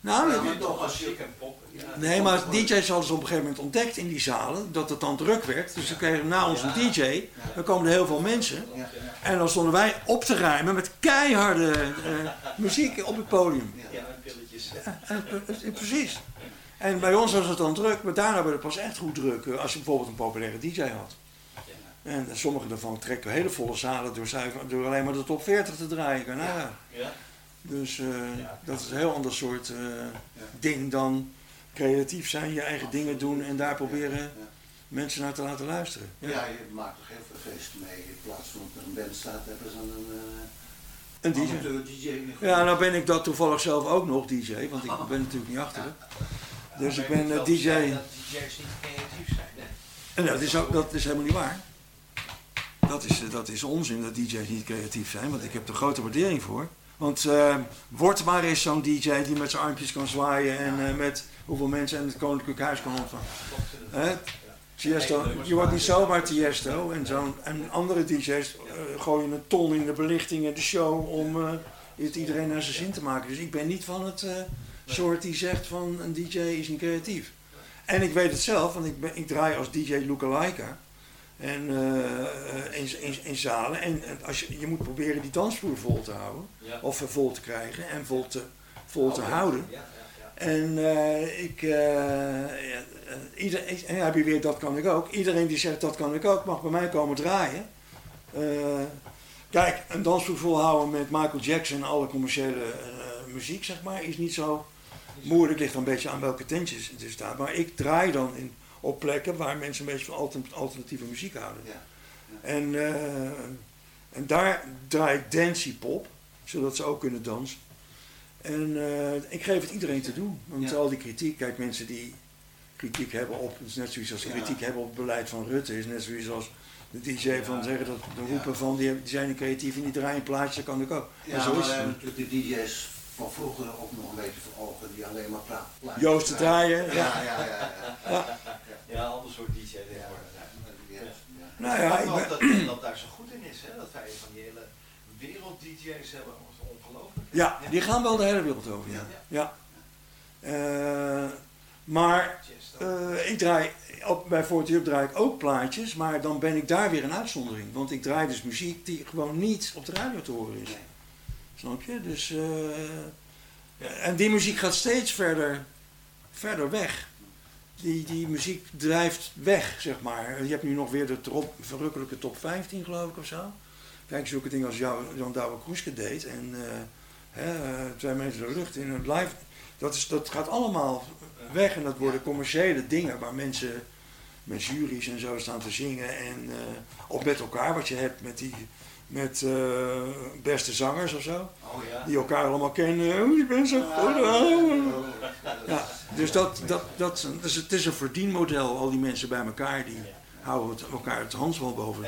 Nou, Ja, dat- maar toch als je... En pop. Ja. Nee, maar DJ's hadden ze op een gegeven moment ontdekt in die zalen dat het dan druk werd. Dus ze kregen na ons een DJ, dan komen er heel veel mensen. En dan stonden wij op te ruimen met keiharde eh, muziek op het podium. Ja, en. En, eh, eh, precies. En bij ons was het dan druk, maar daarna werd het pas echt goed druk eh, als je bijvoorbeeld een populaire DJ had. En sommige daarvan trekken hele volle zalen door, zuiver, door alleen maar de top 40 te draaien. Nou, ja. Ja. Dus eh, dat is een heel ander soort eh, ding dan creatief zijn, je eigen dingen doen en daar proberen mensen naar te laten luisteren. Ja, je maakt toch heel veel feesten mee. In plaats van dat er een band staat, hebben ze een... Een DJ. Ja, nou ben ik dat toevallig zelf ook nog DJ, want ik ben natuurlijk niet achter. Dus ik ben eh, DJ. Dat DJ's niet creatief zijn, hè? En dat is, ook, dat is helemaal niet waar. Dat is, eh, dat is onzin dat DJ's niet creatief zijn, want ik heb er grote waardering voor. Want eh word maar eens zo'n DJ die met zijn armpjes kan zwaaien en met hoeveel mensen en het Koninklijk Huis kan ontvangen. Tiesto, je wordt niet zomaar Tiesto en, zo'n en andere DJ's eh, gooien een ton in de belichting en de show om eh, het iedereen naar zijn zin te maken. Dus ik ben niet van het eh, soort die zegt van een DJ is niet creatief. En ik weet het zelf, want ik, ben, ik draai als DJ Lookalike. En in, in, in zalen. En, en als je, je moet proberen die dansvloer vol te houden. Ja. Of vol te krijgen en vol te, vol te Oh, houden. Ja, ja, ja. En ik, ja, ieder, ik- en heb je weer dat kan ik ook. Iedereen die zegt dat kan ik ook, mag bij mij komen draaien. Eh, kijk, een dansvloer volhouden met Michael Jackson en alle commerciële eh, muziek, zeg maar, is niet zo moeilijk. Ligt een beetje aan welke tentjes het staat. Maar ik draai dan in, op plekken waar mensen een beetje van altern- alternatieve muziek houden. En, eh, en daar draai ik dancey pop, zodat ze ook kunnen dansen. En eh, ik geef het iedereen te doen. Want al die kritiek, kijk mensen die kritiek hebben op, het is net zoiets als Ja. kritiek hebben op het beleid van Rutte, is net zoiets als de DJ van zeggen dat de roepen van die, die zijn creatief en die draaien plaatje, dat kan ik ook. Ja, zo maar is we het. natuurlijk de DJ's van vroeger ook nog een beetje voor ogen die alleen maar praten. Joost te draaien, Ja, ja. ja, ja. ja, Ja. Ja, ander soort DJ tegenwoordig. Ja. Nou ja, maar ik dat Nederland daar zo goed in is, hè? Dat wij van die hele wereld-DJ's hebben, dat is ongelooflijk. Ja, die gaan wel de hele wereld over, ja. ja. Eh, maar eh, ik draai, op, bij 40 Up draai ik ook plaatjes, maar dan ben ik daar weer een uitzondering. Want ik draai dus muziek die gewoon niet op de radio te horen is. Snap je? Dus, eh, en die muziek gaat steeds verder, verder weg. Die, die muziek drijft weg, zeg maar. Je hebt nu nog weer de verrukkelijke top 15, geloof ik, of zo. Kijk, zulke dingen als Jan Jan Douwe Kroeske deed. En eh, hè, twee mensen de lucht in het live. Dat, is, dat gaat allemaal weg en dat worden commerciële dingen waar mensen met juries en zo staan te zingen. En, eh, of met elkaar, wat je hebt met die met eh, beste zangers of zo. Oh ja. Die elkaar allemaal kennen. Oh, je bent zo goed. oh. Ja, dus dat, dat, dat, dus het is een verdienmodel, al die mensen bij elkaar, die houden het, elkaar het handsbal boven.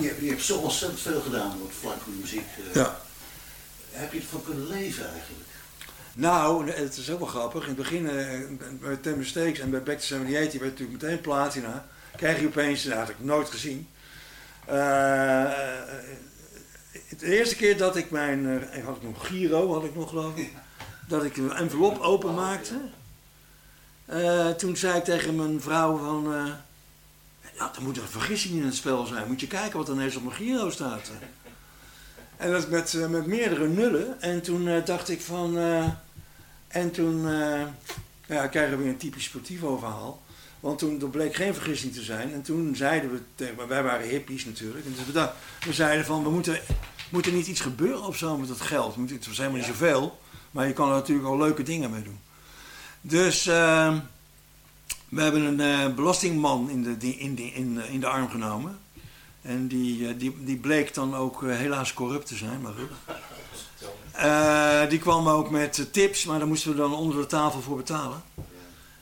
Je, je hebt zo ontzettend veel gedaan op het vlak van muziek. eh. Ja. Heb je ervan kunnen leven eigenlijk? Nou, het is ook wel grappig. In het begin, eh, bij Ten Mistakes en bij Back to 78, die werd natuurlijk meteen platina. Krijg je opeens, dat had ik nooit gezien. Eh, de eerste keer dat ik mijn, had ik nog Giro, had ik nog geloof ik, dat ik een envelop openmaakte. Toen zei ik tegen mijn vrouw van, ja, er moet een vergissing in het spel zijn. Moet je kijken wat er ineens op mijn Giro staat. En dat met, eh, met meerdere nullen. En toen eh, dacht ik van. eh, en toen ja, krijgen we weer een typisch sportivo verhaal. Want toen er bleek geen vergissing te zijn. En toen zeiden we tegen. Wij waren hippies natuurlijk. En dus we, we zeiden van. We moeten, moet er niet iets gebeuren of zo met dat geld? Moet- Het was helemaal niet zoveel. Maar je kan er natuurlijk al leuke dingen mee doen. Dus. Eh, we hebben een eh, belastingman in de, die, in, die, in, in de arm genomen. En die, eh, die, die bleek dan ook eh, helaas corrupt te zijn, maar goed. Eh, die kwam ook met eh, tips, maar daar moesten we dan onder de tafel voor betalen.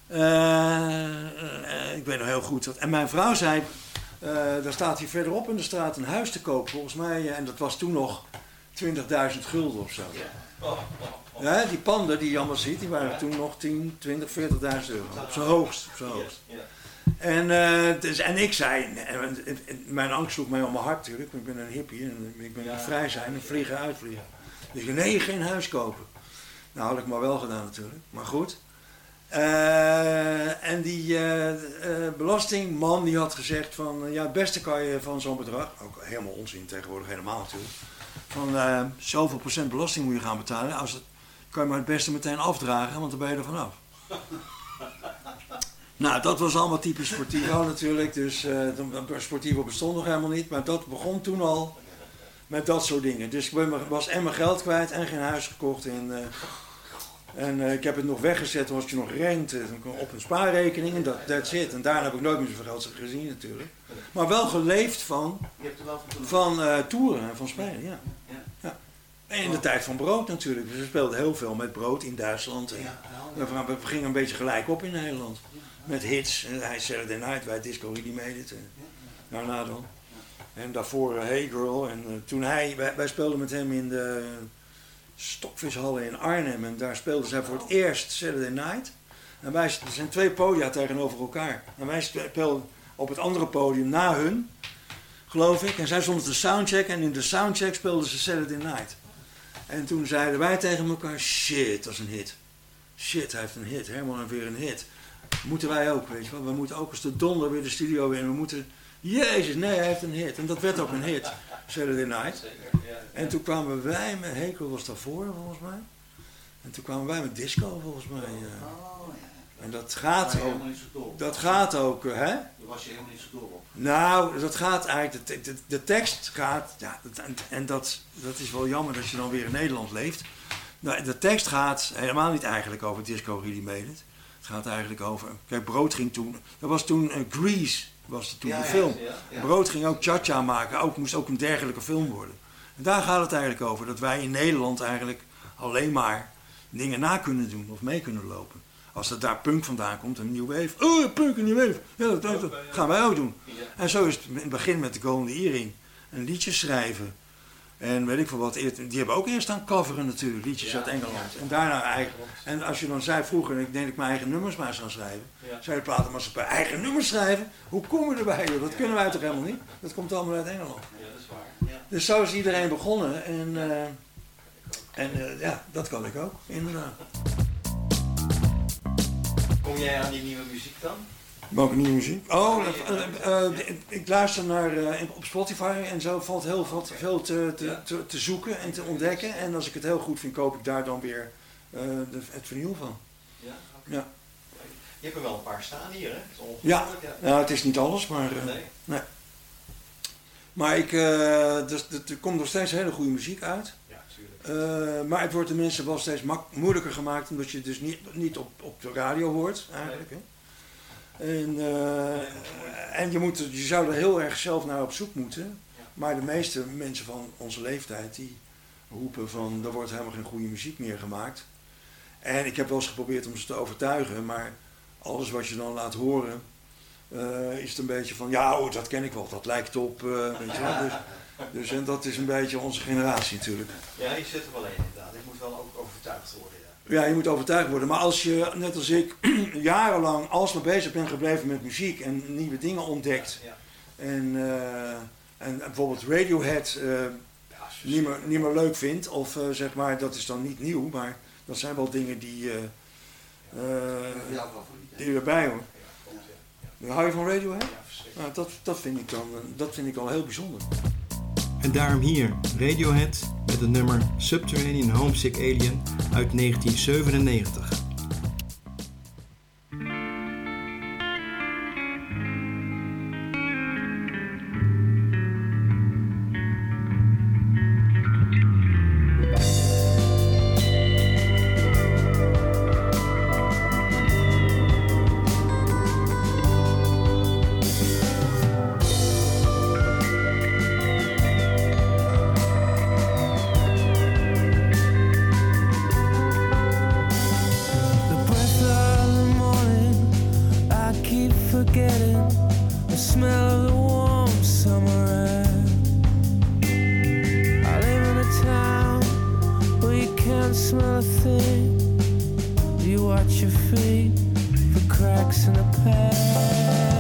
Eh, eh, ik weet nog heel goed dat. En mijn vrouw zei: eh, daar staat hier verderop in de straat een huis te koop, volgens mij. eh, en dat was toen nog 20.000 gulden of zo. Ja, die panden die je allemaal ziet, die waren toen nog 10, 20, 40.000 euro. Op zijn hoogst. Op zijn hoogst. En, eh, dus, en ik zei, en, mijn angst sloeg mij om mijn hart natuurlijk. want Ik ben een hippie en ik ben vrij zijn en vliegen uitvliegen. Dus ik nee, geen huis kopen. Nou, had ik maar wel gedaan natuurlijk. Maar goed. Eh, en die eh, eh, belastingman die had gezegd van, ja, het beste kan je van zo'n bedrag, ook helemaal onzin tegenwoordig helemaal natuurlijk, van zoveel procent belasting moet je gaan betalen. Als het, kan je maar het beste meteen afdragen, want dan ben je er vanaf. Nou, dat was allemaal typisch Sportivo natuurlijk. Dus eh, toen- Sportivo bestond nog helemaal niet. Maar dat begon toen al met dat soort dingen. Dus ik was en mijn geld kwijt en geen huis gekocht. En, eh, en eh, ik heb het nog weggezet als je nog rent eh, op een spaarrekening. En dat that's it. En daarna heb ik nooit meer zoveel geld gezien natuurlijk. Maar wel geleefd van, van eh, toeren en van spelen, ja. En in de tijd van brood natuurlijk. Dus we speelden heel veel met brood in Duitsland. En we, we gingen een beetje gelijk op in Nederland. Met hits. En hij Saturday Night, wij Disco Really Made It. Daarna dan. En daarvoor eh, Hey Girl. En eh, toen hij, wij, wij speelden met hem in de Stokvishallen in Arnhem. En daar speelden zij voor het eerst Saturday Night. En wij, er zijn twee podia tegenover elkaar. En wij speelden op het andere podium na hun, geloof ik. En zij stonden te soundcheck en in de soundcheck speelden ze Saturday Night. En toen zeiden wij tegen elkaar, shit, dat is een hit. Shit, hij heeft een hit. Herman heeft weer een hit. Moeten wij ook, weet je wel. We moeten ook als de donder weer de studio in. We moeten, jezus, nee, hij heeft een hit. En dat werd ook een hit, Saturday Night. En toen kwamen wij met, Hekel was daarvoor volgens mij. En toen kwamen wij met disco volgens mij. eh. En dat gaat ook, dat gaat ook, eh, hè? Daar was je helemaal niet zo dol op. Nou, dat gaat eigenlijk, de, de, de tekst gaat, ja, en, en dat, dat is wel jammer dat je dan weer in Nederland leeft. Nou, de tekst gaat helemaal niet eigenlijk over Disco Really Made It. Het gaat eigenlijk over, kijk, Brood ging toen, dat was toen eh, Grease, was toen Ja, de film. ja. Brood ging ook Cha-Cha maken, ook, moest ook een dergelijke film worden. En daar gaat het eigenlijk over, dat wij in Nederland eigenlijk alleen maar dingen na kunnen doen of mee kunnen lopen. Als er daar punk vandaan komt, een nieuwe wave. Oh, punk, een nieuwe wave. Ja, dat, dat- dat gaan wij ook doen. En zo is het in het begin met de Golden Earring. Een liedje schrijven. En weet ik veel wat. Die hebben ook eerst aan coveren natuurlijk, liedjes uit Engeland. En daarna eigenlijk. En als je dan zei vroeger, ik denk dat ik mijn eigen nummers maar eens gaan schrijven. Ja. Zei de platenmaatschappij, eigen nummers schrijven? Hoe kom je erbij? Dat kunnen wij toch helemaal niet? Dat komt allemaal uit Engeland. Ja, dat is waar. Ja. Dus zo is iedereen begonnen. En, eh, en eh, ja, dat kan ik ook, inderdaad. Kom jij aan die nieuwe muziek dan? Welke nieuwe muziek? Oh, eh, eh, eh, ik luister naar, op Spotify en zo valt heel veel, veel te, te, te, te zoeken en te ontdekken. En als ik het heel goed vind, koop ik daar dan weer de, het vinyl van. Ja. Ja. Je hebt er wel een paar staan hier, hè? Is Ja, ongelooflijk, nou, het is niet alles, maar... Nee. nee. Maar ik, dus, er- er komt nog steeds hele goede muziek uit. Eh, maar het wordt de mensen wel steeds moeilijker gemaakt, omdat je het dus niet, niet op, op de radio hoort, eigenlijk. Hè? En, eh, en je, moet, je zou er heel erg zelf naar op zoek moeten. Maar de meeste mensen van onze leeftijd, die roepen van, er wordt helemaal geen goede muziek meer gemaakt. En ik heb wel eens geprobeerd om ze te overtuigen, maar alles wat je dan laat horen, eh, is het een beetje van, ja, oh, dat ken ik wel, dat lijkt op, eh, weet je wel. Dus, dus en dat is een beetje onze generatie natuurlijk. Ja, je zit er wel in inderdaad. Ik moet wel ook overtuigd worden. Ja. Ja, je moet overtuigd worden. Maar als je, net als ik, jarenlang alsmaar bezig bent gebleven met muziek en nieuwe dingen ontdekt. Ja. En, eh, en bijvoorbeeld Radiohead niet, meer, niet meer leuk vindt. Of zeg maar, dat is dan niet nieuw, maar dat zijn wel dingen die, die erbij horen. Hou je van Radiohead? Nou, dat, dat, vind ik dan, eh, dat vind ik al heel bijzonder. En daarom hier Radiohead met het nummer Subterranean Homesick Alien uit 1997. Forgetting the smell of the warm summer air. I live in a town where you can't smell a thing. You watch your feet for cracks in the past.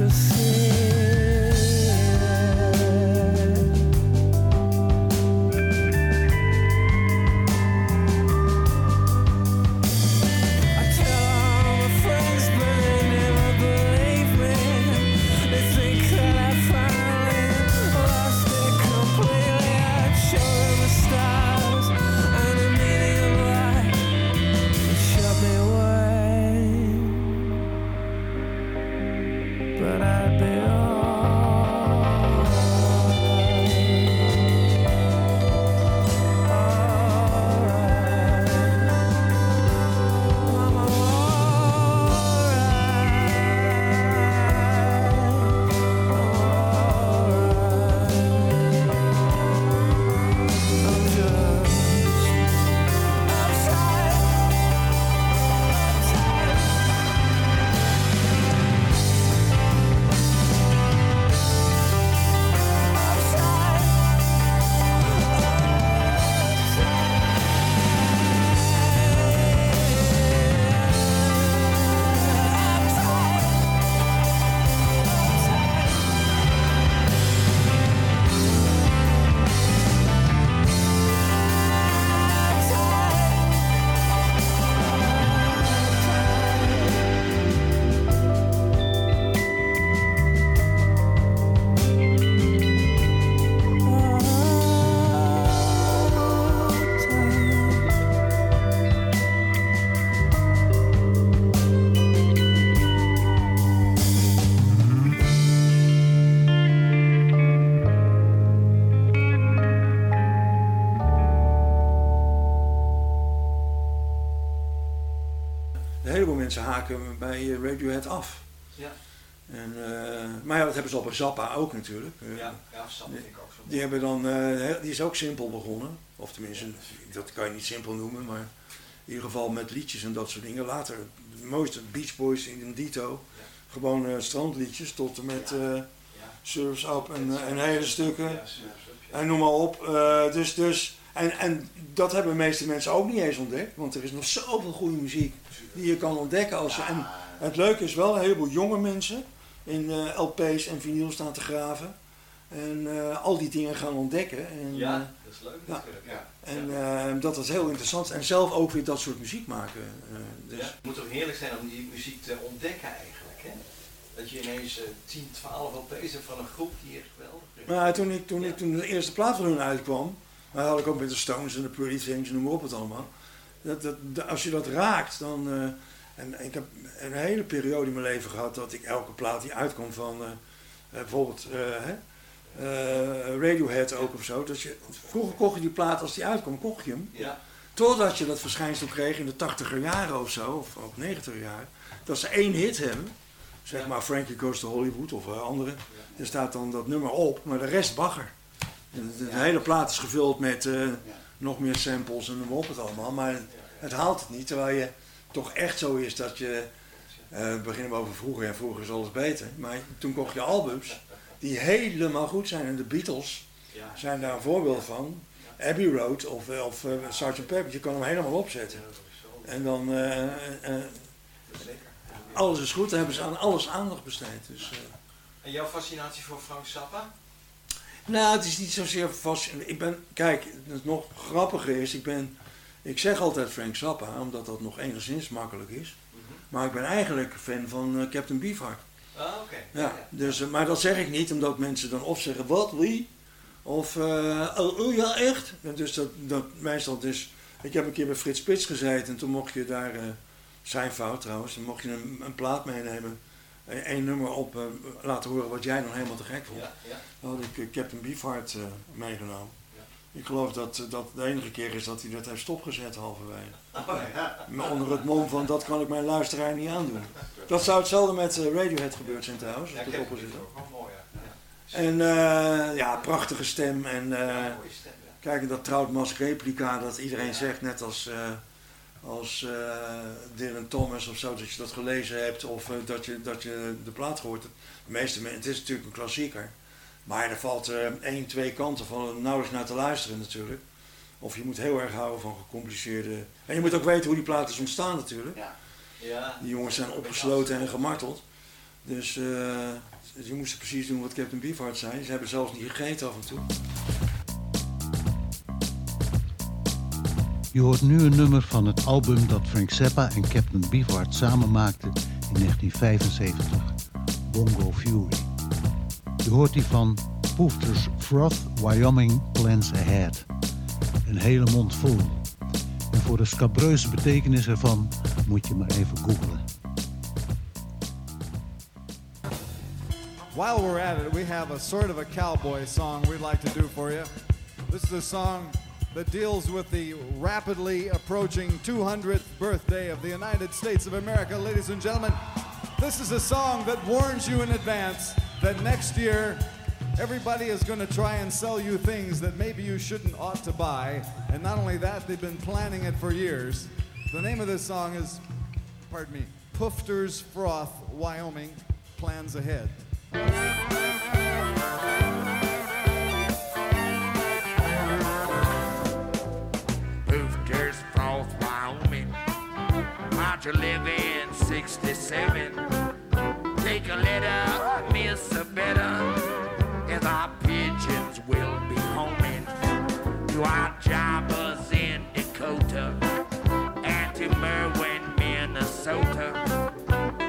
To see Mensen haken bij eh, Radiohead af. Ja. En, eh, maar ja, dat hebben ze al bij Zappa ook natuurlijk. Ja, ja, Zappa vind ik ook zo. Die, hebben dan, eh, die is ook simpel begonnen. Of tenminste, dat kan je niet simpel noemen, maar in ieder geval met liedjes en dat soort dingen. Later, de mooiste Beach Boys in Dito. Gewoon strandliedjes tot en met Surf's Up en, en hele stukken. En noem maar op. Dus, dus, en, en dat hebben de meeste mensen ook niet eens ontdekt. Want er is nog zoveel goede muziek die je kan ontdekken. Als en het leuke is wel, een heleboel jonge mensen in eh, LP's en vinyl staan te graven. En eh, al die dingen gaan ontdekken. En, Ja, eh, dat is leuk ja. natuurlijk. Ja. En dat is heel interessant. En zelf ook weer dat soort muziek maken. dus. Ja, het moet toch heerlijk zijn om die muziek te ontdekken eigenlijk, hè? Dat je ineens eh, 10, 12 LP's hebt van een groep die echt geweldig is. Maar ja, toen, ik, toen, ik, toen de eerste plaat van hun uitkwam, maar had ik ook met de Stones en de Pretty Things, noem maar op het allemaal. Dat, dat, als je dat raakt, dan. eh, en ik heb een hele periode in mijn leven gehad dat ik elke plaat die uitkwam van eh, eh, bijvoorbeeld hè, Radiohead ook of zo. Dat je, vroeger kocht je die plaat als die uitkwam, kocht je hem. Ja. Totdat je dat verschijnsel kreeg in de 80er jaren of zo, of ook 90er jaren, dat ze één hit hebben. Zeg maar Frankie Goes to Hollywood of andere. Er staat dan dat nummer op, maar de rest bagger. En de, hele plaat is gevuld met eh, nog meer samples en maar op het allemaal. Maar het haalt het niet, terwijl je toch echt zo is dat je... eh, beginnen we over vroeger en vroeger is alles beter. Maar toen kocht je albums die helemaal goed zijn. En de Beatles zijn daar een voorbeeld van. Abbey Road of, eh, of Sgt. Pepper, je kan hem helemaal opzetten. En dan... alles is goed, dan hebben ze aan alles aandacht besteed. Dus, En jouw fascinatie voor Frank Zappa? Nou, het is niet zozeer vast. Ik ben, kijk, het nog grappiger is, ik ben, ik zeg altijd Frank Zappa, omdat dat nog enigszins makkelijk is. Maar ik ben eigenlijk fan van eh, Captain Beefheart. Ah, oké. Ja, dus, eh, maar dat zeg ik niet omdat mensen dan of zeggen, wat, wie? Of, eh, oh, oh, ja, echt? En Dus dat, dat meestal dus, ik heb een keer bij Frits Spits gezeten en toen mocht je daar, zijn fout trouwens, dan mocht je een, een plaat meenemen, één nummer op, eh, laten horen wat jij dan helemaal te gek vond. Ja, ja. Dan had ik eh, Captain Beefheart eh, meegenomen. Ik geloof dat dat de enige keer is dat hij dat heeft stopgezet halverwege. Oh, ja. Maar Onder het mom van dat kan ik mijn luisteraar niet aandoen. Dat zou hetzelfde met Radiohead gebeurd zijn trouwens, Ja, ook mooi, ja. ja. En ja, prachtige stem. En eh, kijk, dat Troutmas replica dat iedereen zegt, net als, als eh, Dylan Thomas of zo, dat je dat gelezen hebt of eh, dat, je, dat je de plaat gehoord hebt. De meeste mensen, het is natuurlijk een klassieker. Maar er valt eh één, twee kanten van nauwelijks naar te luisteren natuurlijk. Of je moet heel erg houden van gecompliceerde... En je moet ook weten hoe die plaat is ontstaan natuurlijk. Ja. Die jongens zijn opgesloten en gemarteld. Dus ze moesten precies doen wat Captain Beefheart zei. Ze hebben zelfs niet gegeten af en toe. Je hoort nu een nummer van het album dat Frank Zappa en Captain Beefheart samen maakten in 1975, Bongo Fury. Je hoort die van Poofter's Froth Wyoming Plans Ahead. Een hele mond vol. En voor de scabreuze betekenis ervan moet je maar even googlen. While we're at it, we have a sort of a cowboy song we'd like to do for you. This is a song that deals with the rapidly approaching 200th birthday of the United States of America, ladies and gentlemen. This is a song that warns you in advance that next year everybody is going to try and sell you things that maybe you shouldn't ought to buy. And not only that, they've been planning it for years. The name of this song is, pardon me, Poofter's Froth, Wyoming, Plans Ahead. You live in 67? Take a letter, miss a better, as our pigeons will be homing to our jobbers in Dakota and to Merwin, Minnesota.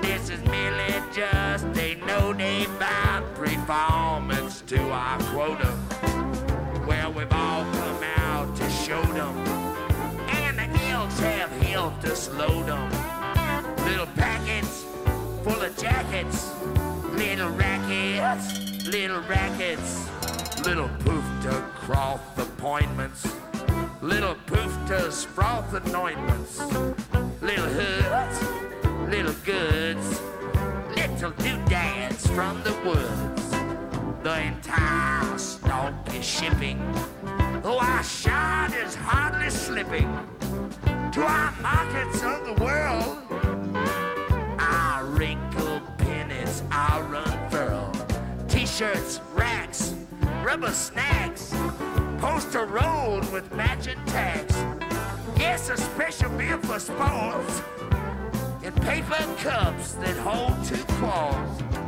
This is merely just a no-name bound performance to our quota, helped us them. Little packets full of jackets, little rackets, little rackets, little poof to cross appointments, little poof to froth anointments, little hoods, little goods, little doodads from the woods. The entire stock is shipping, though our shot is hardly slipping to our markets of the world. Our wrinkled pennies are unfurled. T-shirts, racks, rubber snacks, poster rolled with matching tags. Yes, a special beer for sports, and paper cups that hold two claws.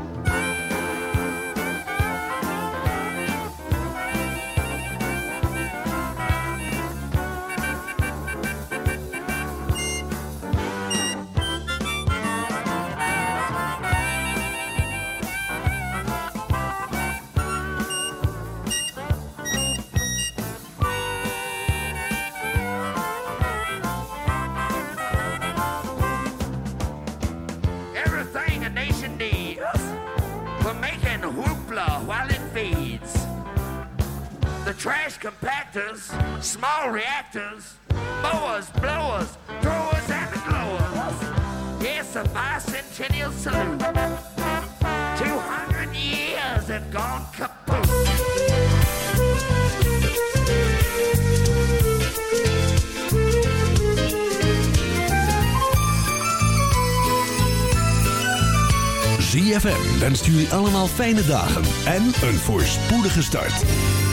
Compactors, small reactors, mowers, blowers, throwers, and glowers. Yes, a bicentennial salute. 200 years have gone kaput. ZFM wenst jullie allemaal fijne dagen en een voorspoedige start.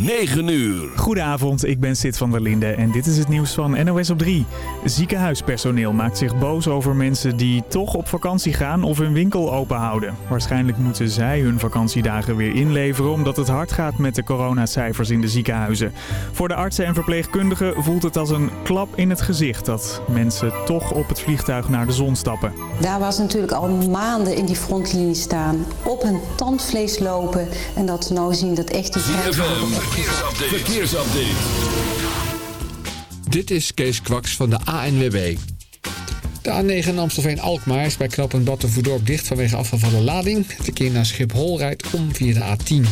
9 uur. Goedenavond, ik ben Sid van der Linde en dit is het nieuws van NOS op 3. Ziekenhuispersoneel maakt zich boos over mensen die toch op vakantie gaan of hun winkel open houden. Waarschijnlijk moeten zij hun vakantiedagen weer inleveren omdat het hard gaat met de coronacijfers in de ziekenhuizen. Voor de artsen en verpleegkundigen voelt het als een klap in het gezicht dat mensen toch op het vliegtuig naar de zon stappen. Daar was natuurlijk al maanden in die frontlinie staan, op hun tandvlees lopen en dat ze nou zien dat echt die verkeersupdate. Dit is Kees Kwaks van de ANWB. De A9 Amstelveen-Alkmaar is bij knooppunt Battenvoerdorp dicht vanwege de lading. Het verkeer naar Schiphol rijdt om via de A10.